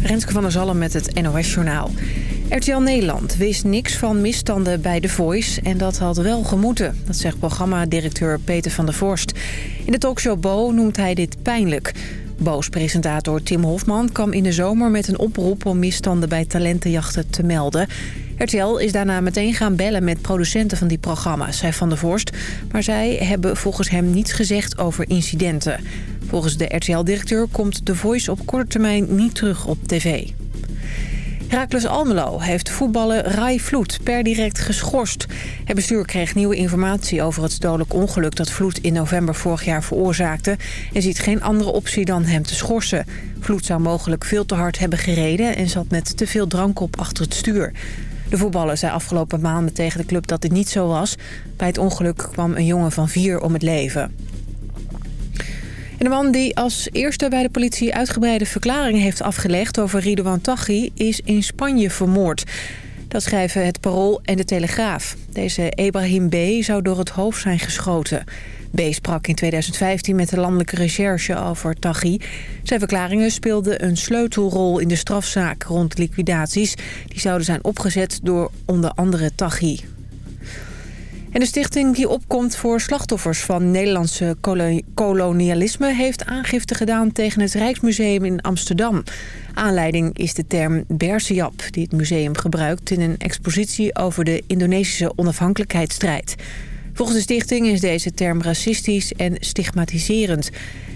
Renske van der Zalm met het NOS-journaal. RTL Nederland wist niks van misstanden bij The Voice en dat had wel gemoeten. Dat zegt programmadirecteur Peter van der Vorst. In de talkshow Bo noemt hij dit pijnlijk. Bo's presentator Tim Hofman kwam in de zomer met een oproep om misstanden bij talentenjachten te melden. RTL is daarna meteen gaan bellen met producenten van die programma's, zei Van der Vorst. Maar zij hebben volgens hem niets gezegd over incidenten. Volgens de RTL-directeur komt The Voice op korte termijn niet terug op tv. Heracles Almelo heeft voetballer Rai Vloed per direct geschorst. Het bestuur kreeg nieuwe informatie over het dodelijk ongeluk... dat Vloed in november vorig jaar veroorzaakte... en ziet geen andere optie dan hem te schorsen. Vloed zou mogelijk veel te hard hebben gereden... en zat met te veel drank op achter het stuur. De voetballer zei afgelopen maanden tegen de club dat dit niet zo was. Bij het ongeluk kwam een jongen van vier om het leven. En de man die als eerste bij de politie uitgebreide verklaringen heeft afgelegd over Ridouan Taghi is in Spanje vermoord. Dat schrijven het Parool en de Telegraaf. Deze Ebrahim B. zou door het hoofd zijn geschoten. B. sprak in 2015 met de landelijke recherche over Taghi. Zijn verklaringen speelden een sleutelrol in de strafzaak rond liquidaties. Die zouden zijn opgezet door onder andere Taghi. En de stichting die opkomt voor slachtoffers van Nederlandse kolonialisme... heeft aangifte gedaan tegen het Rijksmuseum in Amsterdam. Aanleiding is de term Bersiap, die het museum gebruikt... in een expositie over de Indonesische onafhankelijkheidsstrijd. Volgens de stichting is deze term racistisch en stigmatiserend.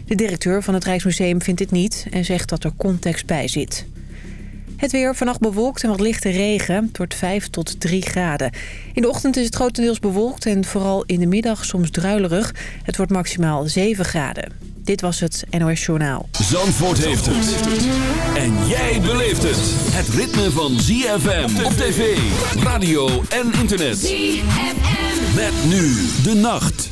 De directeur van het Rijksmuseum vindt het niet en zegt dat er context bij zit. Het weer vannacht bewolkt en wat lichte regen. Het wordt 5 tot 3 graden. In de ochtend is het grotendeels bewolkt en vooral in de middag soms druilerig. Het wordt maximaal 7 graden. Dit was het NOS Journaal. Zandvoort heeft het. En jij beleeft het. Het ritme van ZFM op tv, radio en internet. ZFM. Met nu de nacht.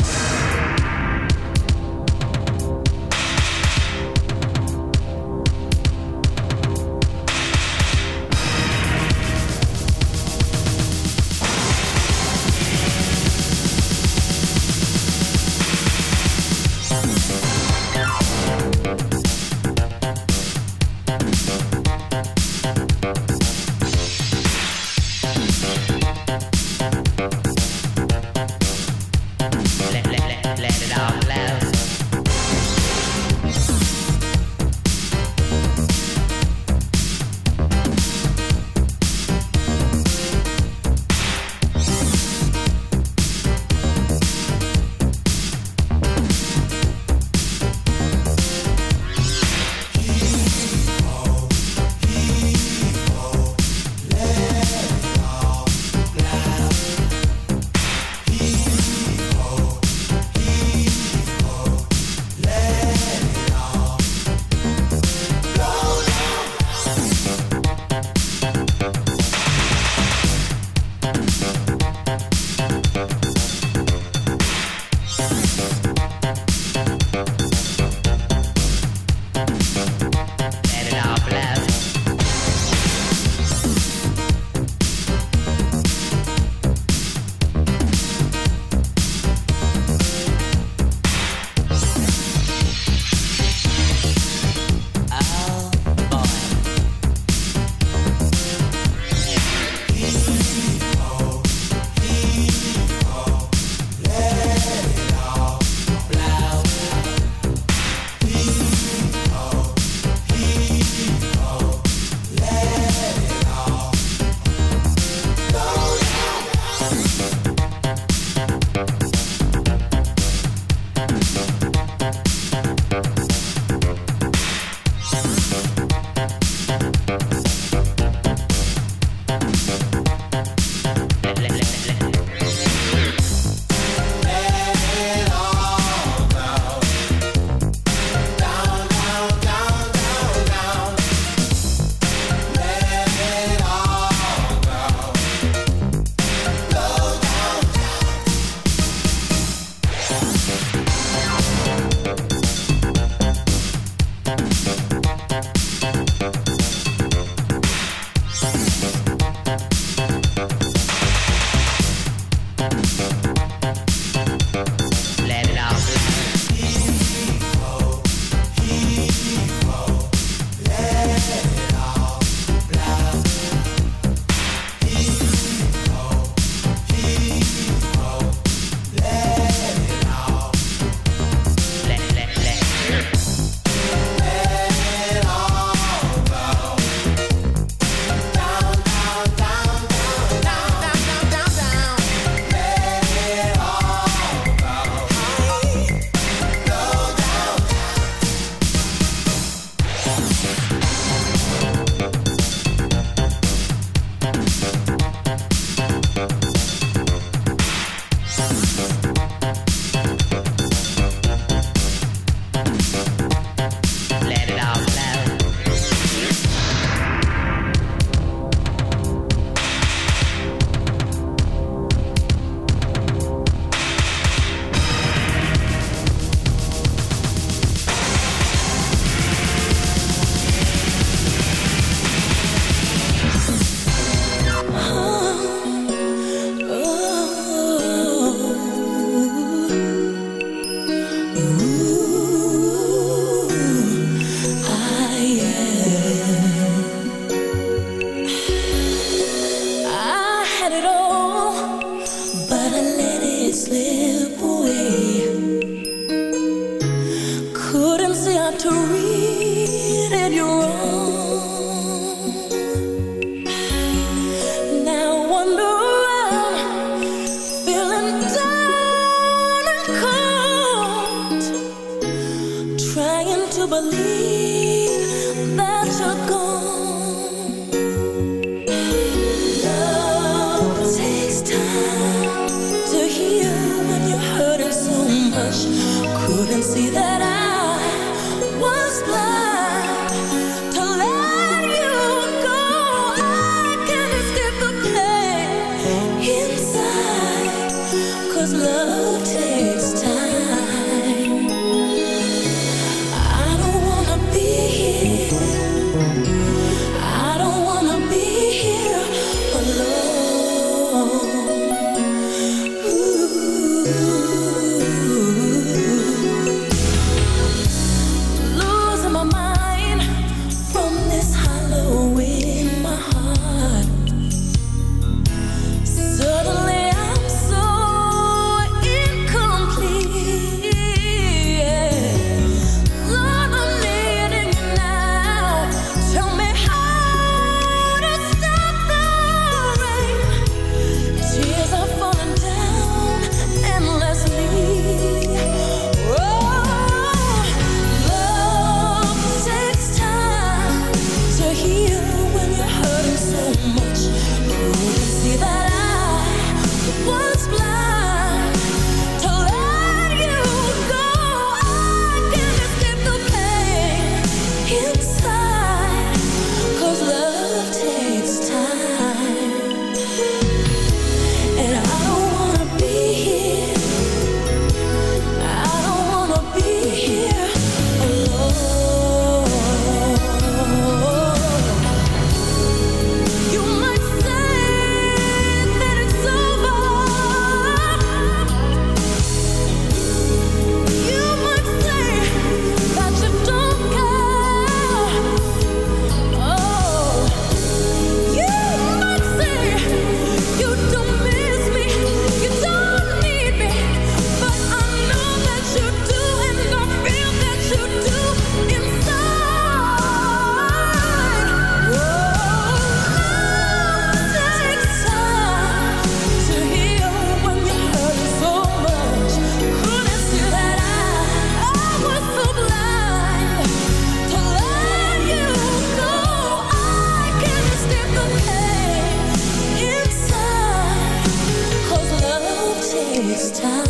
It's time.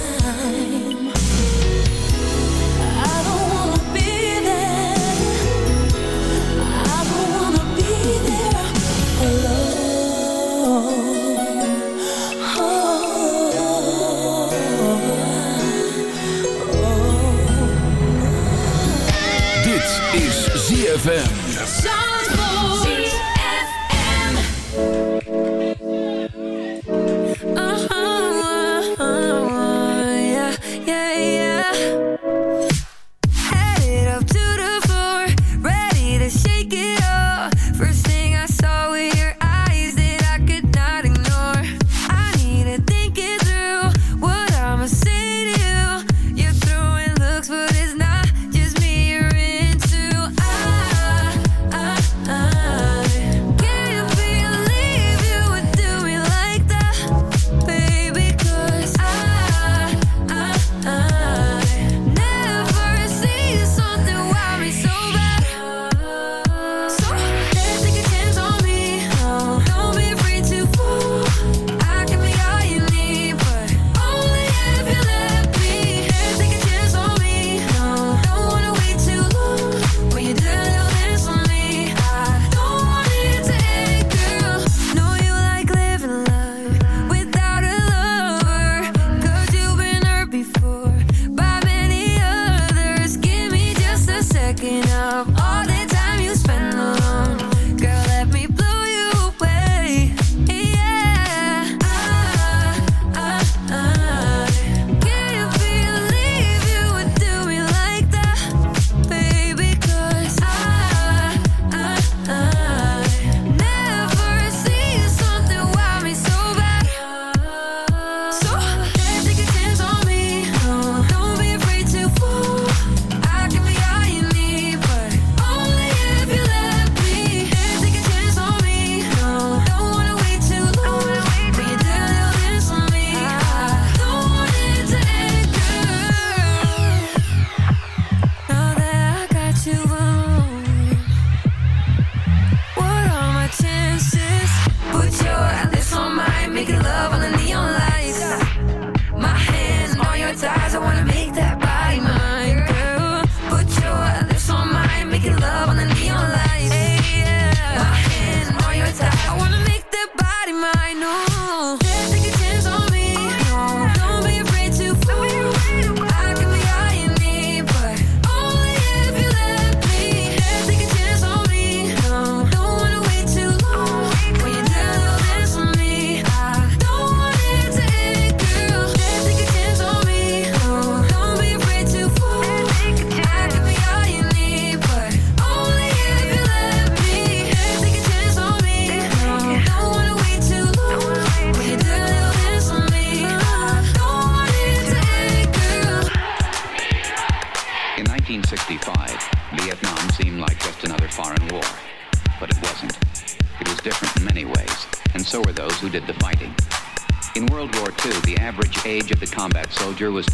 Vietnam combat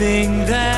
everything that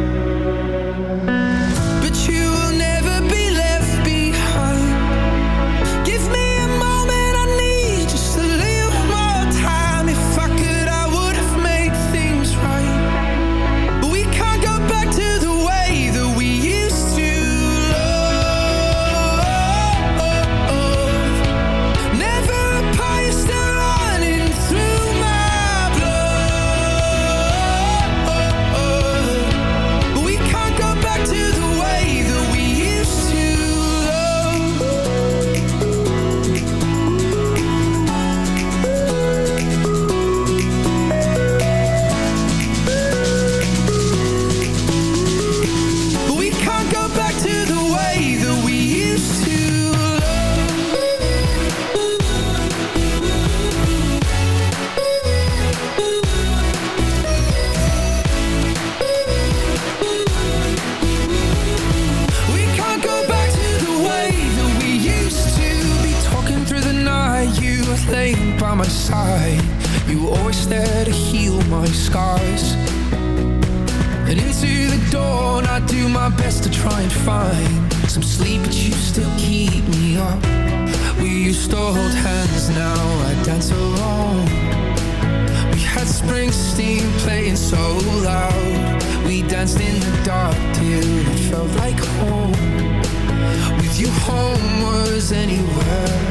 find, find some sleep, but you still keep me up. We used to hold hands, now I dance alone. We had Springsteen playing so loud. We danced in the dark till it felt like home. With you, home was anywhere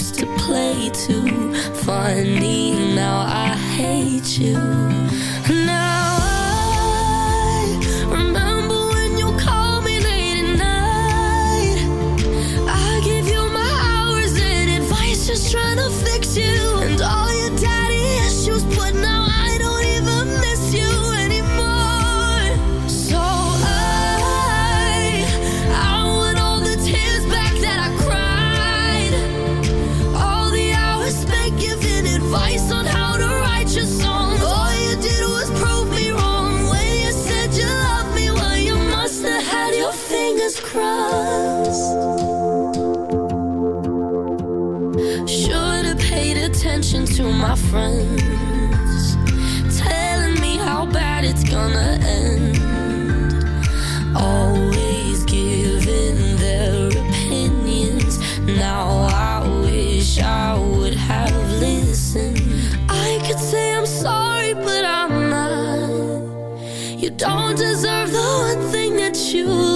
used to play too. Funny, now I hate you. Deserve the one thing that you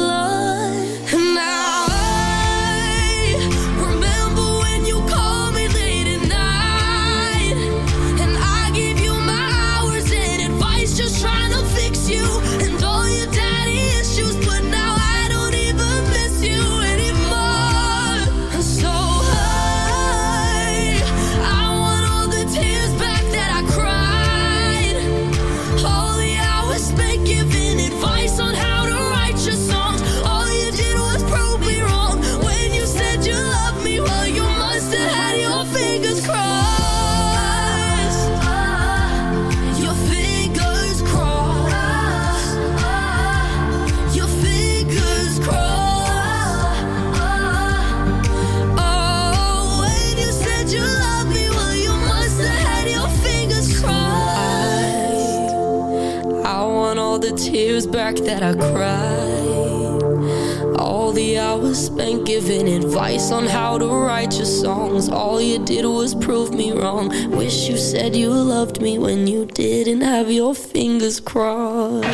said you loved me when you didn't have your fingers crossed.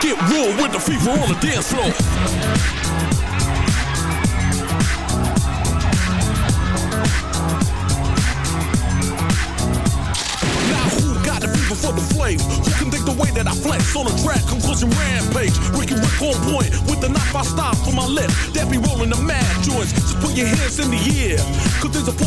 Get real with the fever on the dance floor. Rampage. Ricky Rick on point with the knife I stop for my lip. That be rolling the mad joints. So put your hands in the air. Cause there's a